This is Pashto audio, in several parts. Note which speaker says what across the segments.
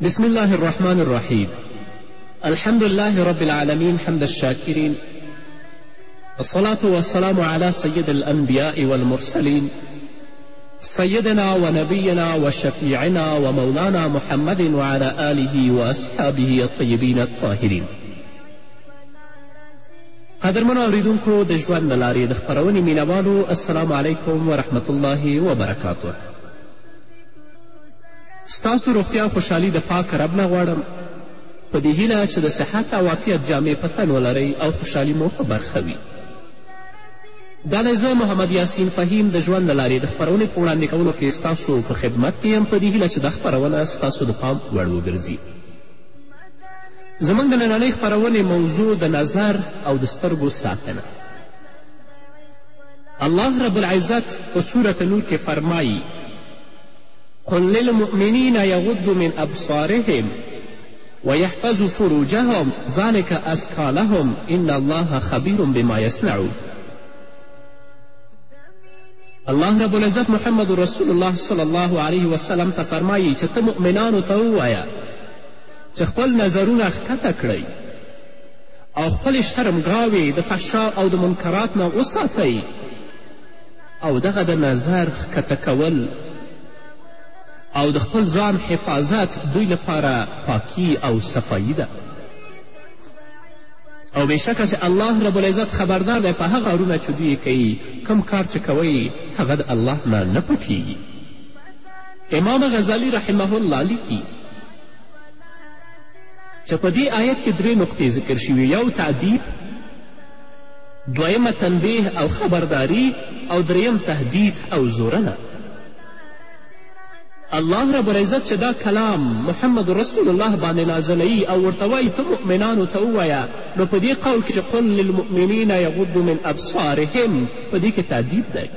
Speaker 1: بسم الله الرحمن الرحيم الحمد لله رب العالمين حمد الشاكرين الصلاة والسلام على سيد الأنبياء والمرسلين سيدنا ونبينا وشفيعنا ومولانا محمد وعلى آله وأصحابه الطيبين الطاهرين قدرمنو اوریدونکو د ژوند له لارې د خپرونې مینهوالو السلام علیکم ورحمت الله وبرکاته ستاسو روغتیا او خوشحالي د پاک رب نه غواړم په دې هیله چې د صحت او عافیت جامې په تن ولرئ او خوشحالي مو په برخه وي دا دی زه محمد یاسین فهیم د ژوند له لارې د خپرونې په وړاندې کولو کې ستاسو په خدمت کې یم په دې هیله چې دا خپرونه ستاسو د پام وړ وګرځي زموږ د نننۍ خپرونې موضوع د نظر او د سترګو ساتنه الله رب العزت په صورت نور کې فرمایي قل للمؤمنین یغضوا من ابصارهم ویحفظوا فروجهم ذلک ازکا لهم ان الله خبیر بما یصنعون الله رب العزت محمد رسول الله صلی الله علیه وسلم ته فرمایي چې ته مؤمنانو ته ووایه چې خپل نظرونه ښکته کړئ او خپلې شرمګاوې د فحشا او د منکرات نه وساتئ او دغه د نظر ښکته کول او د خپل ځان حفاظت دوی لپاره پاکی او صفایی ده او بېشکه چې الله رب العزت خبردار دی په هغه اړونه چې دوی کوي کم کار چې کوئ هغه د الله نه نه پټیږي امام غزالی رحمه الله لیکي چې په دې آیت کې درې نقطې ذکر شوي یو تعدیب دویمه تنبیه او خبرداری او دریم تهدید او زورنه الله رب العزت چې دا کلام محمد رسول الله باندې نازلوي او ورته وایي ته مؤمنانو ته ووایه نو په دې قول کې چې قل للمؤمنین یغضو من ابصارهم په دې کې تعدیب دی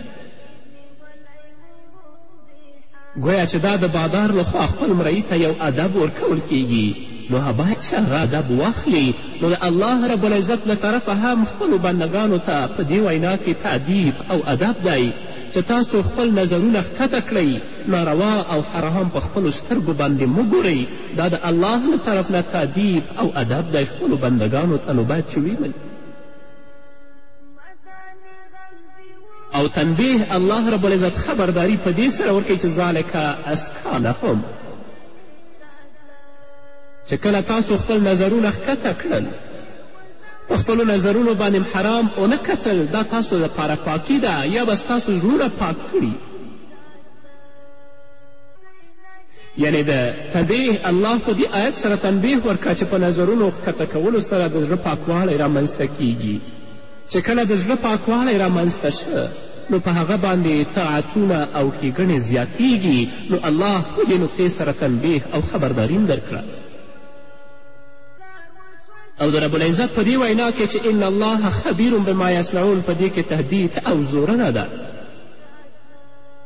Speaker 1: ګویا چې دا د بادار لخوا خپل مرئی ته یو ادب ورکول کیږي نو باید چې هغه ادب واخلي نو د الله رب العزت له طرفه هم خپلو بندګانو ته په دې وینا کې تعدیب او ادب دی چې تاسو خپل نظرونه ښکته کړئ ناروا او حرام په خپلو سترګو باندې مه ګورئ دا د الله له طرف نه تعدیب او ادب دی خپلو بندګانو ته نو باید چې ویې او تنبیه الله رب العزت خبرداری په دې سره ورکوي چې ذالک اسکا لهم چې کله تاسو خپل نظرونه ښکته کړل په خپلو نظرونو باندې حرام ونه کتل دا تاسو دپاره پاکي ده یا به ستاسو زړونه پاک کړي یعنې د تنبیه الله په دې آیت سره تنبیه ورکړه چې په نظرونو ښکته کولو سره د زړه پاکوالی رامنځته کیږي چې کله د زړه پاکوالی رامنځته شه نو په هغه باندې طاعتونه او ښېګڼې زیاتیږي نو الله په دې نقطې سره تنبیه او خبرداري هم درکړه او د رب العزت په دې وینا کې چې ان الله خبیر بما یصنعون په دې کې تهدید او زورنه ده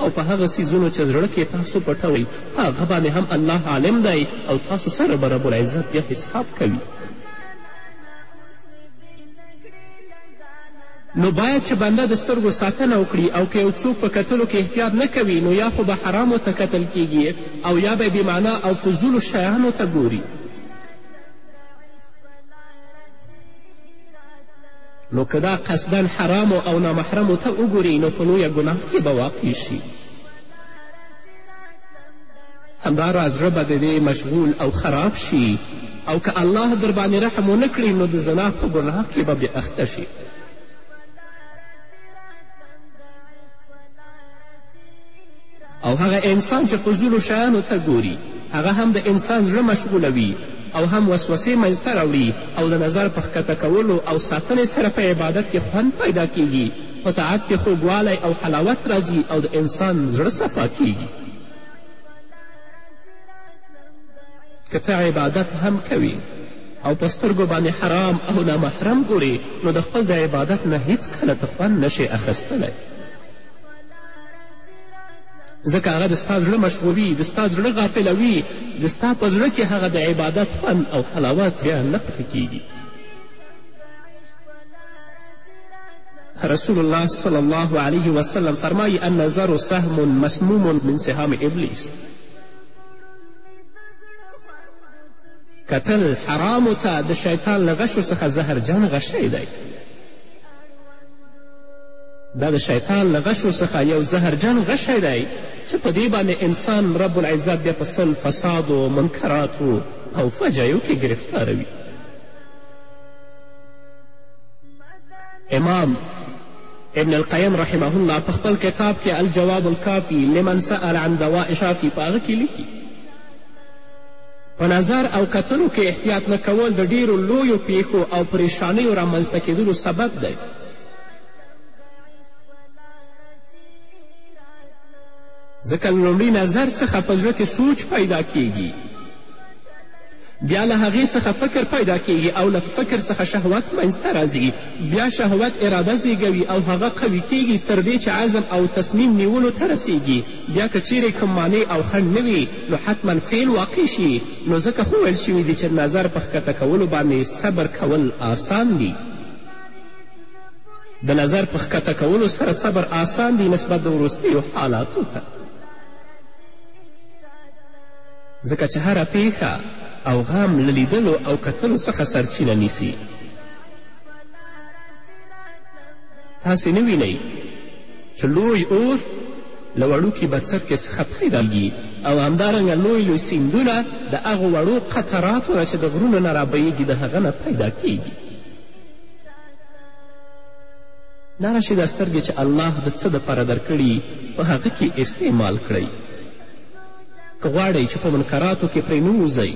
Speaker 1: او په هغه څیزونو چې زړه کې تاسو پټوئ په هغه باندې هم الله عالم دی او تاسو سره به رب العزت بیا حساب کوي نو باید چې بنده د سترګو ساتنه وکړي او که یو څوک په کتلو کې احتیاط نه کوي نو یا خو به حرامو ته کتل کیږي او یا به بېمعنا او فضولو شیانو ته ګوري نو که دا قصدا حرامو او نامحرمو ته وګوري نو په لویه ګناه کې به واقع شي همداراز زړه به د دې مشغول او خراب شي او که الله در باندې رحم ونه کړي نو د زنا په ګناه کې به بې اخته شي او هغه انسان چې فضولو شیانو ته ګوري هغه هم د انسان زړه مشغولوي او هم وسوسې منځته راوړي او د نظر په ښکته کولو او ساتنې سره په عبادت کې خوند پیدا کیږي په طاعت کې خوږوالی او حلاوت راځي او د انسان زړه صفا کیږي که ته عبادت هم کوي او په سترګو باندې حرام او نامحرم ګورې نو د خپل د عبادت نه هیڅکله ته خوند نشې اخیستلی ځکه هغه د ستا زړه مشغولي د ستا زړه غافلوي د ستا په زړه کې هغه د عبادت خوند او حلاوت بیا نه پته کیږي رسول الله صلی الله علیه وسلم فرمایی النظر سهم مسموم من سهام ابلیس کتل حرامو ته د شیطان له غشو څخه زهرجن غشی دی دا د شیطان له غشو څخه یو زهرجن غشی دی چې په دې باندې انسان رب العزت بیا په سل فسادو منکراتو او فجایو کې ګرفتاروي امام ابن القیم رحمه الله په خپل کتاب کې الجواب الکافی لمن سأل عن دواء شافی په هغه کې لیکي په نظر او کتلو کې احتیاط نه کول د ډیرو لویو پیښو او پریشانیو رامنځته کېدلو سبب دی ځکه له لومړي نظر څخه په زړه کې سوچ پیدا کیږي بیا له هغې څخه فکر پیدا کیږي او له فکر څخه شهوت منځته راځي بیا شهوت اراده زیږوي او هغه قوي کیږي تر دې چې عزم او تصمیم نیولو ته رسیږي بیا که چیرې کوم معنی او خنډ نه وي نو حتما فعل واقع شي نو ځکه خو ویل شوي دي چې نظر په ښکته کولو باندې صبر کول آسان دي د نظر په ښکته کولو سره صبر آسان دی نسبت د وروستیو حالاتو ته ځکه چې هره پیښه او غم له لیدلو او کتلو څخه سرچینه نیسي تاسې نه وینئ چې لوی اور له وړوکي بڅرکې څخه پیداږي او همدارنګه لوی لوی سیندونه د هغو وړو قطراتو نه چې د غرونو نه رابهیږي د هغه نه پیدا کیږي دا راشي دا سترګې چې الله د څه دپاره درکړي په هغه کې استعمال کړئ که غواړئ چې په منکراتو کې پرې نه ووځئ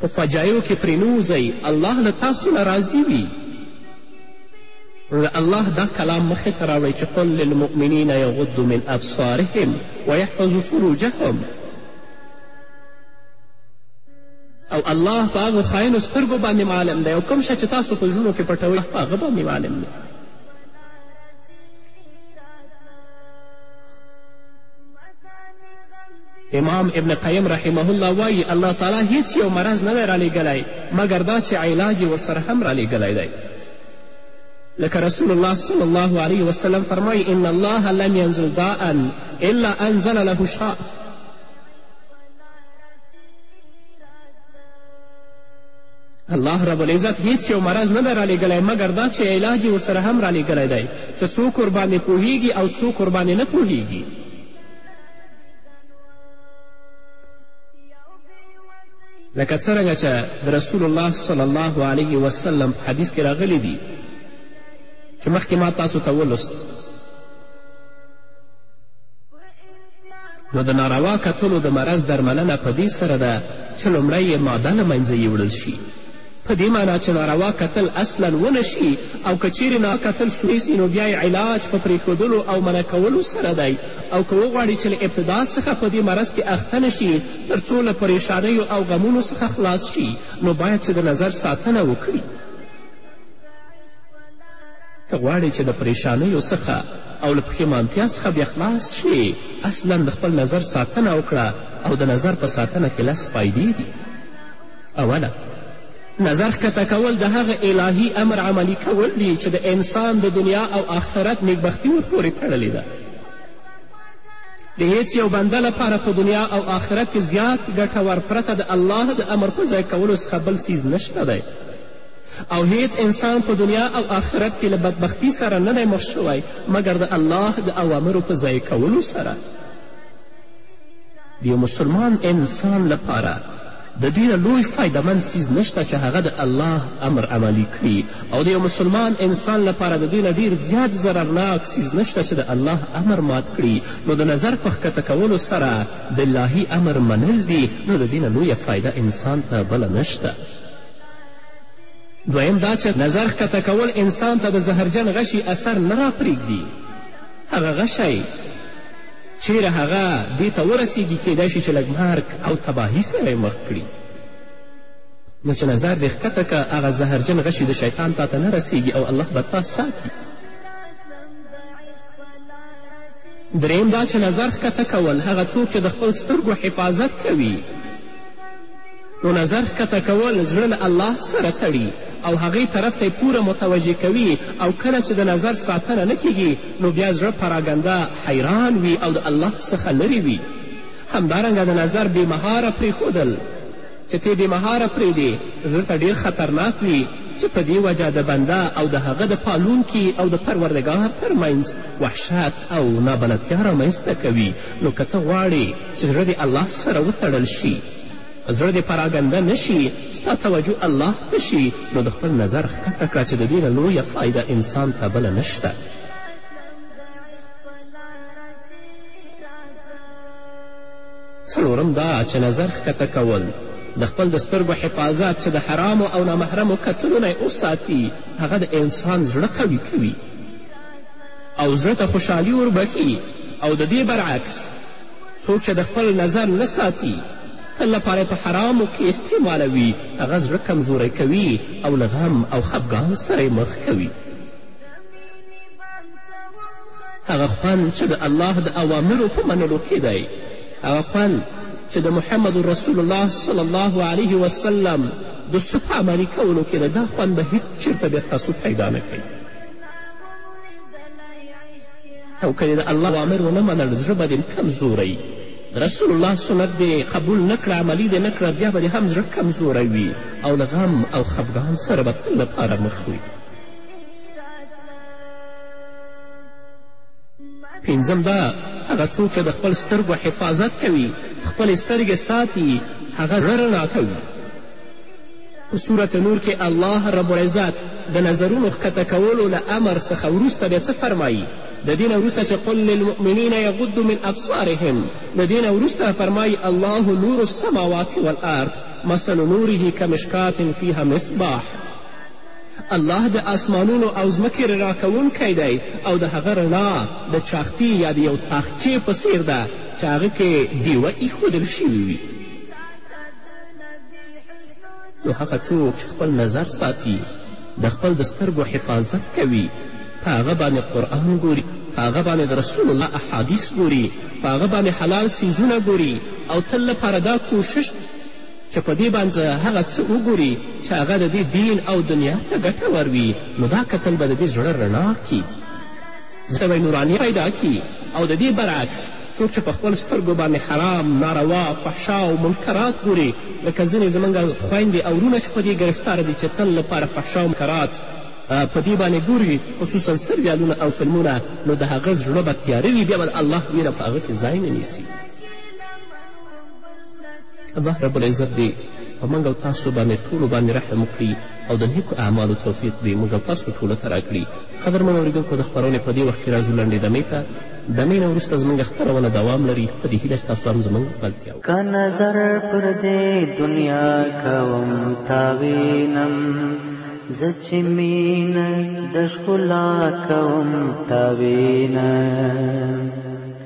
Speaker 1: په فجایو کې پرې نه ووځئ الله له تاسو نه راضي وي د الله دا کلام مخې ته راوړئ چې قل للمؤمنین یغض من ابصارهم ویحفظ فروجهم او الله په هغو خاینو سترګو باندې معلم دی او کوم شی چې تاسو په زړونو کې پټوئ په هغه باندې معلم دی امام ابن قیم رحمه الله وایي الله تعالی هیڅ یو مرض نه دی رالیږلی مګر دا چې علاج یې ورسره هم رالیږلی دی لکه رسول الله صلی الله علیه وسلم فرمایي ان الله لم ینزل داء الا انزل له شاء الله رب العزت هیڅ یو مرض نه دی رالیږلی مګر دا چې علاج یې ورسره هم رالیږلی دی چې څوک ورباندې پوهیږي او څوک ورباندې نه پوهیږي لکه څرنګه چې د رسول الله صلی الله علیه وسلم په حدیث کې راغلی دي چې مخکې ما تاسو ته ولوست نو د ناروا کتلو د مرض درملنه په دې سره ده چې لومړی یې ماده له منځه یوړل شي په دې معنا چې ناروا کتل اصلا ونه شي او که چیرې ناکتل سوی سي نو بیا علاج په پرېښودلو او منع کولو سره دی او که وغواړي چې له ابتدا څخه په دې مرض کې اخته نه شي تر څو له پریشانیو او غمونو څخه خلاص شي نو باید چې د نظر ساتنه وکړي ته غواړې چې د پریشانیو څخه او له پښیمانتیا څخه بیا خلاص شې اصلا د خپل نظر ساتنه وکړه او د نظر په ساتنه کې لس فایدې دي اوله نظر ښکته کول د هغه الهي امر عملی کول دي چې د انسان د دنیا او آخرت نیکبختي ورپورې تړلې ده د هیڅ یو بنده لپاره په دنیا او آخرت کې زیات ګټور پرته د الله د امر په ځای کولو څخه بل څیز نشته دی او هیڅ انسان په دنیا او آخرت کې له بدبختی سره نه دی مخ شوی مګر د الله د اوامرو په ځای کولو سره د یو مسلمان انسان لپاره د دوی نه لوی فایدهمند څیز نشته چې هغه د الله امر عملی کړي او د یو مسلمان انسان لپاره د دوی نه ډیر زیات ضررناک څیز نشته چې د الله امر مات کړي نو د نظر په ښکته کولو سره د الهي امر منل دي نو د دې نه لویه فایده انسان ته بله نشته دویم دا چې نظر ښکته کول انسان ته د زهرجن غشي اثر نه راپرېږدي هغه غشی چیرې هغه دې ته ورسیږي کیدای شي چې لږ مرګ او تباهي سره مخ کړي نو چې نظر دې ښکته که هغه زهرجن غشي د شیطان تا ته نه رسیږي او الله به تا ساتي دریم دا چې نظر ښکته کول هغه څوک چې د خپل سترګو حفاظت کوي نو نظر ښکته کول زړه له الله سره تړي او هغې طرف ته پوره متوجه کوي او کله چې د نظر ساتنه نه کیږي نو بیا زړه پراګنده حیران وي او د الله څخه لرې وي همدارنګه د نظر بې مهاره پرېښودل چې ته بې مهاره پرېږدې زړه ته ډېر خطرناک وي چې په دې وجه د بنده او د هغه د پالونکي او د پروردګار ترمنځ وحشت او نابلدتیا رامنځته کوي نو که ته غواړې چې زړه دې الله سره وتړل شي زړه دې پراګنده نه شي ستا توجه الله ته شي نو د خپل نظر ښکته کړه چې د دې نه لویه فایده انسان ته بله نشته څلورم دا چې نظر ښکته کول د خپل د سترګو حفاظت چې د حرامو او نامحرمو کتلو نه وساتي هغه د انسان زړه قوي کوي او زړه ته خوشحالي وربښي او د دې برعکس څوک چې د خپل نظر نه ساتي تل لپاره یې په حرامو کې استعمالوي هغه زړه کمزوری کوي او له غم او خفګان سره مخ کوي هغه خوند چې د الله د اوامرو په منلو کې دی هغه خوند چې د محمد رسول الله صلی الله علیه وسلم د سوپ عملي کولو کې د دا خوند به هیڅ چېرته بیا تاسو پیدا نه کوي او که د الله اوامر ونه منل زړه به دې کمزوری رسول الله سنت دې قبول نه کړه عملي دې نه کړه بیا به دې هم زړه کمزوری وي او له غم او خفګان سره به تل لپاره مخ وي پنځم دا هغه څوک چې د خپل سترګو حفاظت کوي خپلې سترګې ساتي هغه زړه رڼا کوي په سورة نور کې الله رب العزت د نظرونو ښکته کولو له امر څخه وروسته بیا څه فرمایي؟ د دې نه وروسته چې قل للمؤمنین یغضوا من ابصارهم د دې نه وروسته فرمایي الله نور السماوات والارض مثل نوره کمشکات فیها مصباح الله د آسمانونو او ځمکې رڼا کوونکی دی او د هغه رڼا د چاختي یا د یو تاخچې په څیر ده چې هغه کې ډیوه ایښودل شوي وي نو هغه څوک چې خپل نظر ساتي د خپل د سترګو حفاظت کوي په هغه باندې قرآن ګوري په هغه باندې د رسول الله احادیث ګوري په هغه باندې حلال سیزونه ګوري او تل لپاره دا کوشش چې په دې باندې هغه څه وګوري چې هغه د دې دین او دنیا ته ګټور وي نو دا کتل به د دې زړه رڼا کړي زوی نوراني پیدا کړي او د دې برعکس څوک چې په خپل سترګو باندې حرام ناروا فحشا او منکرات ګوري لکه ځینې زموږ خویندې او وروڼه چې په دې ګرفتاره دي چې تل لپاره فحشا او منکرات په دې باندې ګوري خصوصا سریالونه او فلمونه نو د هغه زړه به تیاره وي بیا به د الله ویره په هغه کې ځای نه نیسي الله رب العزت دې په موږ او تاسو باندې ټولو باندې رحم وکړي او د نیکو اعمالو توفیق دې موږ او تاسو ټولو ته راکړي قدرمن اورېدونکو د خپرونې په دې وخت کې راځو لنډې دمې ته دمې نه وروسته زموږ خپرونه دوام لري په دې هیله چې تاسو هم زموږ ملتیا
Speaker 2: که نظر پر دې دنیا کوم تاوینم زه چې مینه د ښکلا کوم تاوینم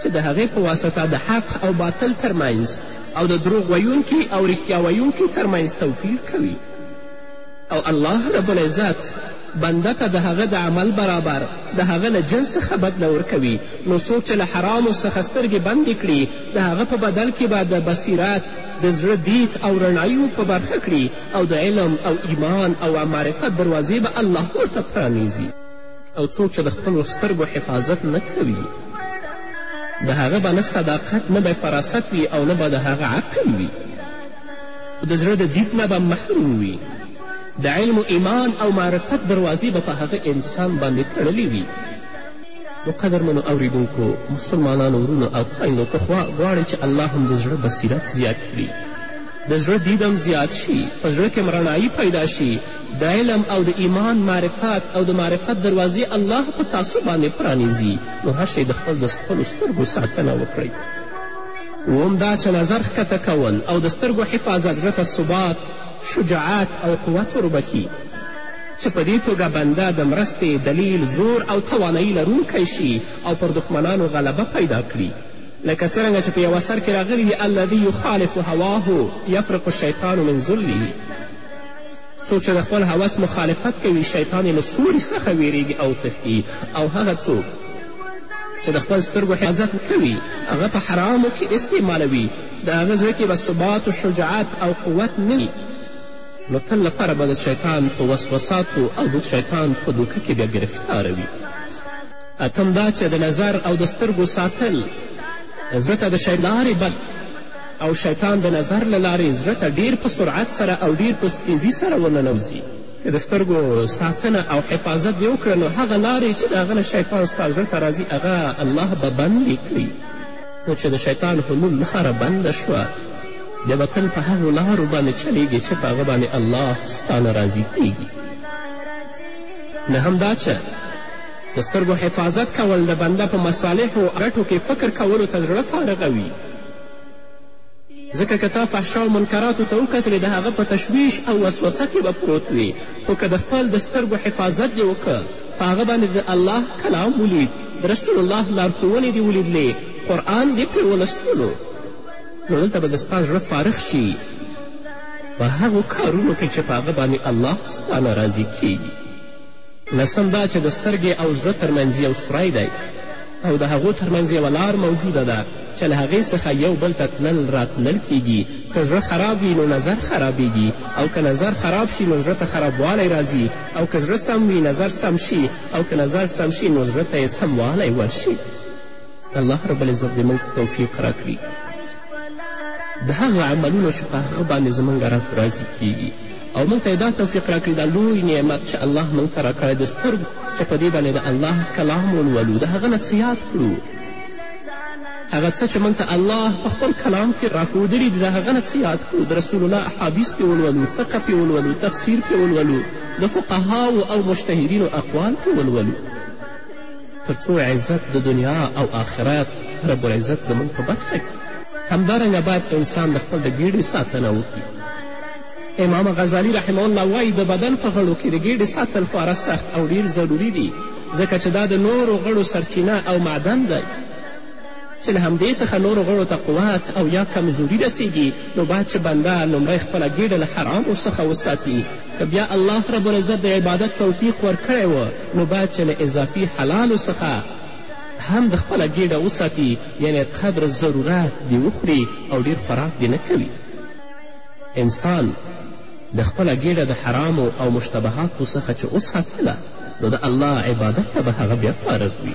Speaker 2: چې د
Speaker 1: هغې په واسطه د حق او باطل ترمنځ او د دروغ ویونکي او رښتیا ویونکي ترمنځ توپیر کوي او الله رب العزت بنده ته د هغه د عمل برابر د هغه له جنس څخه بدله ورکوي نو څوک چې له حرامو څخه سترګې بندې کړي د هغه په بدل کې به د بصیرت د زړه دید او رڼایو په برخه کړي او د علم او ایمان او معرفت دروازې به الله ورته پرانیزي او څوک چې د خپلو سترګو حفاظت نه کوي د هغه به نه صداقت نه به فراست وي او نه به د هغه عقل وي د زړه د دید نه به محروم وي د علم و ایمان او معرفت دروازې به په هغه انسان باندې تړلې وي نو قدرمنو اوریدونکو مسلمانانو ورونو او خویندو که خوا غواړئ چې الله هم د زړه بصیرت زیات کړي د زړه دیدم زیات شي په زړه کې هم رڼایي پیدا شي د علم او د ایمان معرفت او د معرفت دروازې الله په تاسو باندې پرانیزي نو هر شئ د خپل د خپلو سترګو ساتنه وکړئ اوم دا چې نظر ښکته کول او د سترګو حفاظت زړه ته ثبات شجاعت او قوت وروبخي چې په دې توګه بنده د مرستې دلیل زور او توانایی لرونکی شي او پر دښمنانو غلبه پیدا کړي لکه څرنګه چې په یوه سر کې راغلي دي الذي یخالف هواه یفرق الشیطان من ظله څوک چې د خپل هوس مخالفت کوي شیطان یې له سوري څخه ویریږي او تښتي او هغه څوک چې د خپل سترګو حفاظت کوي هغه په حرامو کې استعمالوي د هغه زړه کې به ثبات و شجاعت او قوت نه وي نو تل لپاره به د شیطان په وسوساتو او د شیطان په دوکه کې بیا ګرفتاره وي اتم دا چې د نظر او د سترګو ساتل زړه ته د شیطان بد او شیطان د نظر له لارې زړه ته ډیر په سرعت سره او ډیر په تیزی سره ورننوځي که د سترګو ساتنه او حفاظت دې وکړه نو هغه لارې چې د هغه نه شیطان ستا زړه ته راځي هغه الله به بندې کړي نو چې د شیطان حلول لاره بنده شوه د وطن په هغو لارو باندې چلیږي چې په هغه باندې الله ستا نه راضي کیږي نه همدا چې د سترګو حفاظت کول د بنده په مصالحو ګټو کې فکر کولو ته زړه فارغوي ځکه که تا فحشا او منکراتو ته وکتلې د هغه په تشویش او وسوسه کې به پروت وي خو که د خپل د سترګو حفاظت دې وکړه په هغه باندې د الله کلام ولید د رسول الله لارښوونې دې ولیدلې قرآن دې پرې ولستلو نو دلته به د ستا زړه فارغ شي په هغو کارونو کې چې په هغه باندې الله ستا نه راضي کیږي لسم دا چې د سترګې او زړه ترمنځ یو سوری دی او د هغو ترمنځ یوه لار موجوده ده چې له هغې څخه یو بل ته تلل راتلل کیږي که زړه خراب وي نو نظر خرابیږي او که نظر خراب شي نو زړه ته خرابوالی راځي او که زړه سم وي نظر سم شي او که نظر سم شي نو زړه ته یې سموالی ورشي الله رب العزت دې موږ توفیق راکړي د هغه عملونه چې په هغه باندې زمونږ رب راضي کیږي او موږ ته یې دا توفیق راکړي دا لوی نعمت چې الله موږ ته راکړی د سترګو چې په دې باندې د الله کلام ولولو د هغه نه څه یاد کړو هغه څه چې موږ ته الله په خپل کلام کې راښودلي دي د هغه نه څه یاد کړو د رسول الله احادیث پې ولولو فقه پې ولولو تفسیر پې ولولو د فقهاو او مشتهرینو اقوال پې ولولو تر څو عزت د دنیا او آخرت رب العزت زموږ په برخه کړي همدارنګه باید انسان د خپل د ګېډې ساتنه وکړي امام غزالی رحمه الله وایي د بدن په غړو کې د ګېډې ساتل خورا سخت او ډیر ضروري دي ځکه چې دا د نورو غړو سرچینه او معدن دی چې له همدې څخه نورو غړو ته قوت او یا کمزوري رسیږي نو باید چې بنده لومړی خپله ګېډه له حرامو څخه وساتي که بیا الله رب العزت د عبادت توفیق ورکړی و نو باید چې له اضافي حلالو څخه هم د خپله ګېډه وساتي یعنې قدر ضرورت دې وخوري او ډیر خوراک دې نه کوي انسان د خپله ګېډه د حرامو او مشتبهاتو څخه چې وساتله نو د الله عبادت ته به هغه بیا فارغ وي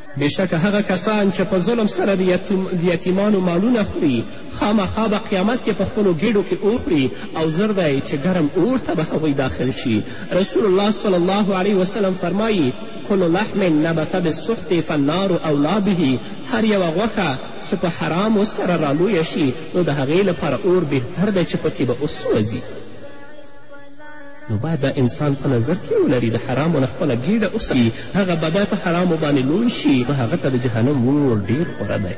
Speaker 1: بېشکه هغه کسان چې په ظلم سره د یتیمانو مالونه خوري خامخا به قیامت کې په خپلو ګېډو کې وخوري او زر دی چې ګرم اور ته به هغوی داخل شي رسول الله صلی الله علیه وسلم فرمایي کل لحم نبت بالسخط فالنار اولا به هر یوه غوښه چې په حرامو سره رالویه شي نو د هغې لپاره اور بهتر دی چې پکې به وسوځي نو باید دا انسان په نظر کې ولري د حرامو نه خپله ګېډه وساتي هغه بدن په حرامو باندې لوی شي نو هغه ته د جهنم اور ډېر خوره دی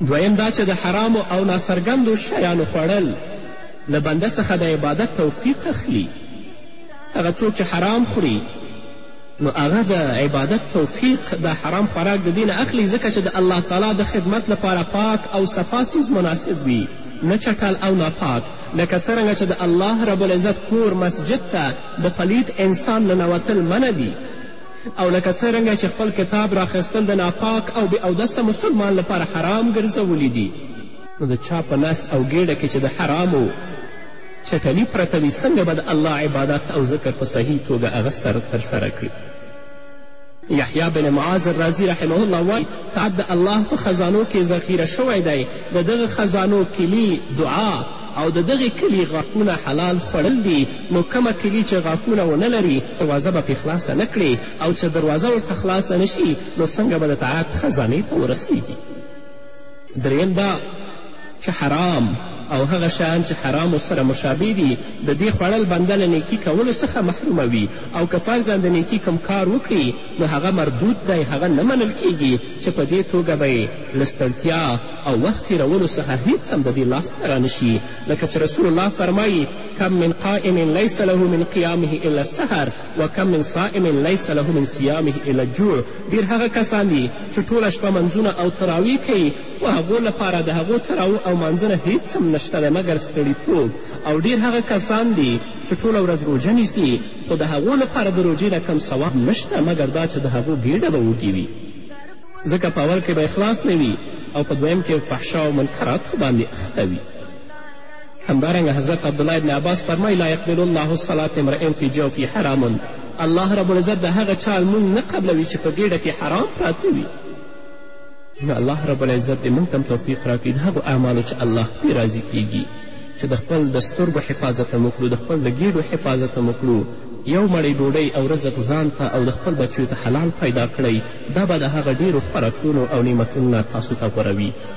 Speaker 1: دویم دا چې د حرامو او ناڅرګندو شیانو خوړل له بنده څخه د عبادت توفیق اخلي هغه څوک چې حرام خوري نو هغه د عبادت توفیق د حرام خوراک د دې نه اخلي ځکه چې د الله تعالی د خدمت لپاره پاک او صفا څیز مناسب وي نه چټل او ناپاک لکه څرنګه چې د الله رب العزت کور مسجد ته د پلید انسان ننوتل منع دي او لکه څرنګه چې خپل کتاب راخیستل د ناپاک او بې اودسه مسلمان لپاره حرام ګرځولي دي نو د چا په نس او ګیډه کې چې د حرامو چټلي پرته وي څنګه به د الله عبادت او ذکر په صحیح توګه هغه سر ترسره کړي یحیی بن معاذ الرازي رحمه الله وایي طاعت د الله په خزانو کې ذخیره شوی دی د دغه خزانو کلي دعا او د دغې کلي غاښونه حلال خوړل دي نو کومه کلي چې غاښونه ونه لري دروازه به پرې خلاصه نه کړي او چې دروازه ورته خلاصه نه شي نو څنګه به د طاعت خزانې ته ورسیږي دریم دا چې حرام او هغه شیان چې حرامو سره مشابه دي د دې خوړل بنده له نیکي کولو څخه محروموي او که فرضاً د نیکي کوم کار وکړي نو هغه مردود دی هغه نه منل کیږي چې په دې توګه به یې له ستړتیا او وخت تېرولو څخه هیڅ هم د دې لاسته رانشي لکه چې رسول الله فرمایي کم من قائم لیس له من قیامه الا السهر وکم من صائم لیس له من صیامه الا الجوع ډېر هغه کسان دي چې ټوله شپه منځونه او تراویح کوي خو هغو لپاره د هغو تراو او مانځنه هیڅ هم نشته ده مګر ستړیتوب او ډېر هغه کسان دي چې ټوله ورځ روژه نیسي خو د هغو لپاره د روژې نه کم ثواب نشته مګر دا چې د هغو ګېډه به وږي وي ځکه په اول کې به اخلاص نه وي او په دویم کې فحشا او منکراتو باندې اخته وي همدارنګه حضرت عبدالله ابن عباس فرمایي لا یقبل الله صلات امرئ فی جوفی حرام الله رب العزت د هغه چا لمونځ نه قبلوي چې په ګېډه کې حرام پراته وي نو الله رب العزت دې موږ ته هم توفیق راکړي د هغو اعمالو چې الله پرې راضي کیږي چې د خپل د سترګو حفاظت هم وکړو د خپل د ګېډو حفاظت هم وکړو یو مړۍ ډوډۍ او رزق ځان ته او د خپل بچیو ته حلال پیدا کړئ دا به د هغه ډېرو خوراکونو او نعمتونو نه تاسو ته غوره وي